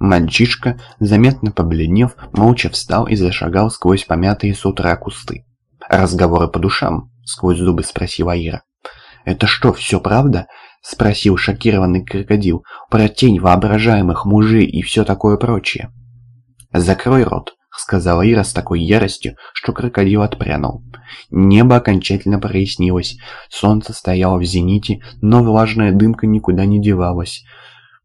Мальчишка, заметно побледнев, молча встал и зашагал сквозь помятые с утра кусты. «Разговоры по душам?» — сквозь зубы спросила Ира. «Это что, все правда?» — спросил шокированный крокодил. «Про тень воображаемых мужей и все такое прочее». «Закрой рот», — сказала Ира с такой яростью, что крокодил отпрянул. Небо окончательно прояснилось, солнце стояло в зените, но влажная дымка никуда не девалась.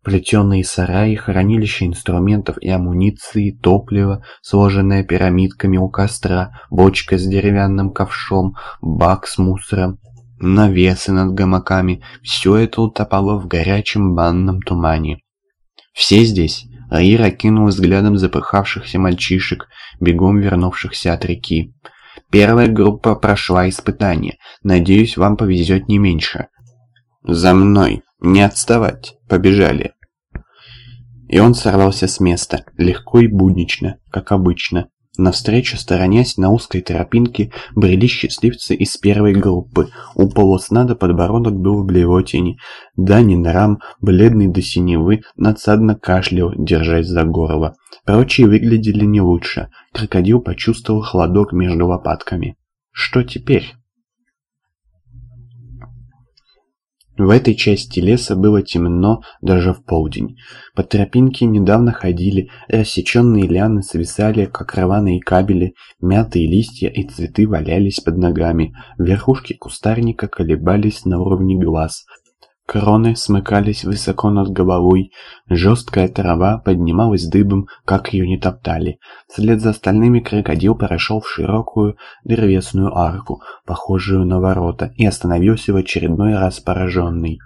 Плетеные сараи, хранилище инструментов и амуниции, топливо, сложенное пирамидками у костра, бочка с деревянным ковшом, бак с мусором, навесы над гамаками – все это утопало в горячем банном тумане. «Все здесь?» Раира кинул взглядом запыхавшихся мальчишек, бегом вернувшихся от реки. «Первая группа прошла испытание. Надеюсь, вам повезет не меньше». «За мной! Не отставать! Побежали!» И он сорвался с места, легко и буднично, как обычно. Навстречу, сторонясь на узкой тропинке, брели счастливцы из первой группы. У полуснада подбородок был в блевотине. Данин Рам, бледный до синевы, надсадно кашлял, держась за горло. Прочие выглядели не лучше. Крокодил почувствовал холодок между лопатками. Что теперь? В этой части леса было темно даже в полдень. По тропинке недавно ходили, рассеченные лианы свисали, как рваные кабели, мятые листья и цветы валялись под ногами, верхушки кустарника колебались на уровне глаз, Кроны смыкались высоко над головой, жесткая трава поднималась дыбом, как ее не топтали. Вслед за остальными крокодил прошел в широкую древесную арку, похожую на ворота, и остановился в очередной раз пораженный.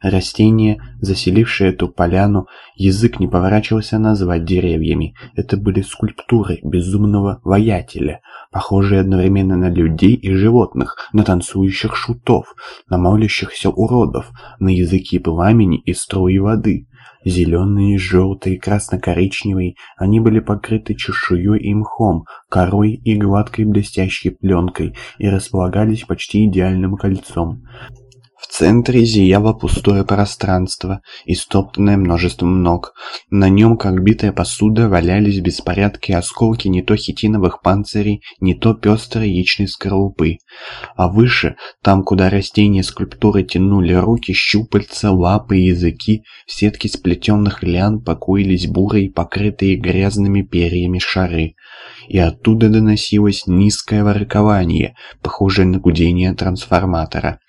Растения, заселившие эту поляну, язык не поворачивался назвать деревьями. Это были скульптуры безумного воятеля, похожие одновременно на людей и животных, на танцующих шутов, на молящихся уродов, на языки пламени и струи воды. Зеленые, желтые, красно-коричневые, они были покрыты чешуей и мхом, корой и гладкой блестящей пленкой и располагались почти идеальным кольцом. В центре зияло пустое пространство, истоптанное множеством ног. На нем, как битая посуда, валялись в беспорядке осколки не то хитиновых панцирей, не то пестрой яичной скорлупы. А выше, там, куда растения скульптуры тянули руки, щупальца, лапы и языки, в сетке сплетенных лиан покоились бурые, покрытые грязными перьями шары. И оттуда доносилось низкое воркование, похожее на гудение трансформатора.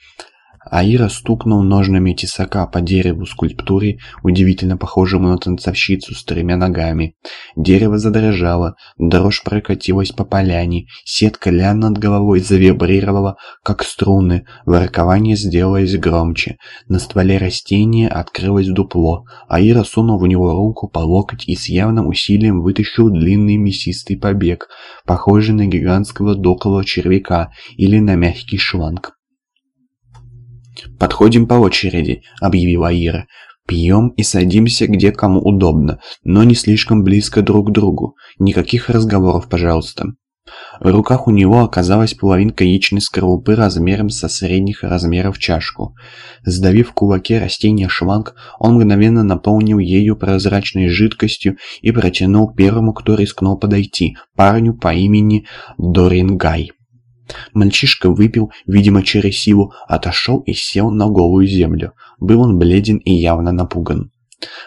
Аира стукнул ножными тесака по дереву скульптуры, удивительно похожему на танцовщицу с тремя ногами. Дерево задрожало, дрожь прокатилась по поляне, сетка лян над головой завибрировала, как струны, воркование сделалось громче. На стволе растения открылось дупло. Аира сунул в него руку по локоть и с явным усилием вытащил длинный мясистый побег, похожий на гигантского доклого червяка или на мягкий шланг. «Подходим по очереди», — объявила Ира. «Пьем и садимся где кому удобно, но не слишком близко друг к другу. Никаких разговоров, пожалуйста». В руках у него оказалась половинка яичной скорлупы размером со средних размеров чашку. Сдавив в кулаке растение шланг, он мгновенно наполнил ею прозрачной жидкостью и протянул первому, кто рискнул подойти, парню по имени Дорингай. Мальчишка выпил, видимо, через силу, отошел и сел на голую землю. Был он бледен и явно напуган.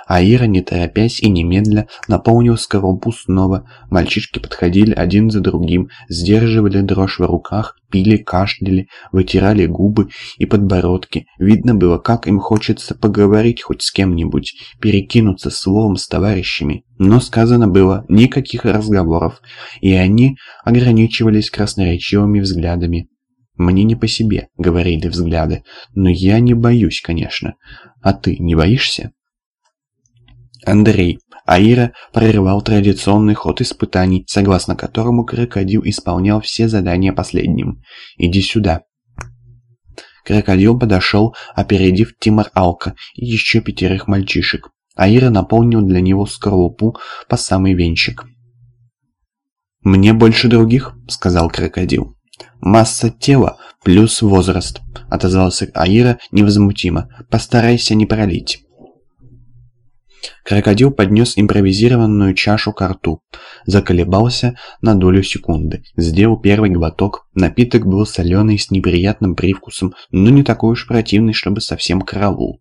Аира, не торопясь и немедля, наполнил скорлупу снова. Мальчишки подходили один за другим, сдерживали дрожь в руках, пили, кашляли, вытирали губы и подбородки. Видно было, как им хочется поговорить хоть с кем-нибудь, перекинуться словом с товарищами. Но сказано было никаких разговоров, и они ограничивались красноречивыми взглядами. «Мне не по себе», — говорили взгляды, — «но я не боюсь, конечно. А ты не боишься?» Андрей. Аира прерывал традиционный ход испытаний, согласно которому крокодил исполнял все задания последним. «Иди сюда». Крокодил подошел, опередив Тимар Алка и еще пятерых мальчишек. Аира наполнил для него скорлупу по самый венчик. «Мне больше других», — сказал крокодил. «Масса тела плюс возраст», — отозвался Аира невозмутимо. «Постарайся не пролить». Крокодил поднес импровизированную чашу к рту, заколебался на долю секунды, сделал первый глоток. Напиток был соленый с неприятным привкусом, но не такой уж противный, чтобы совсем караул.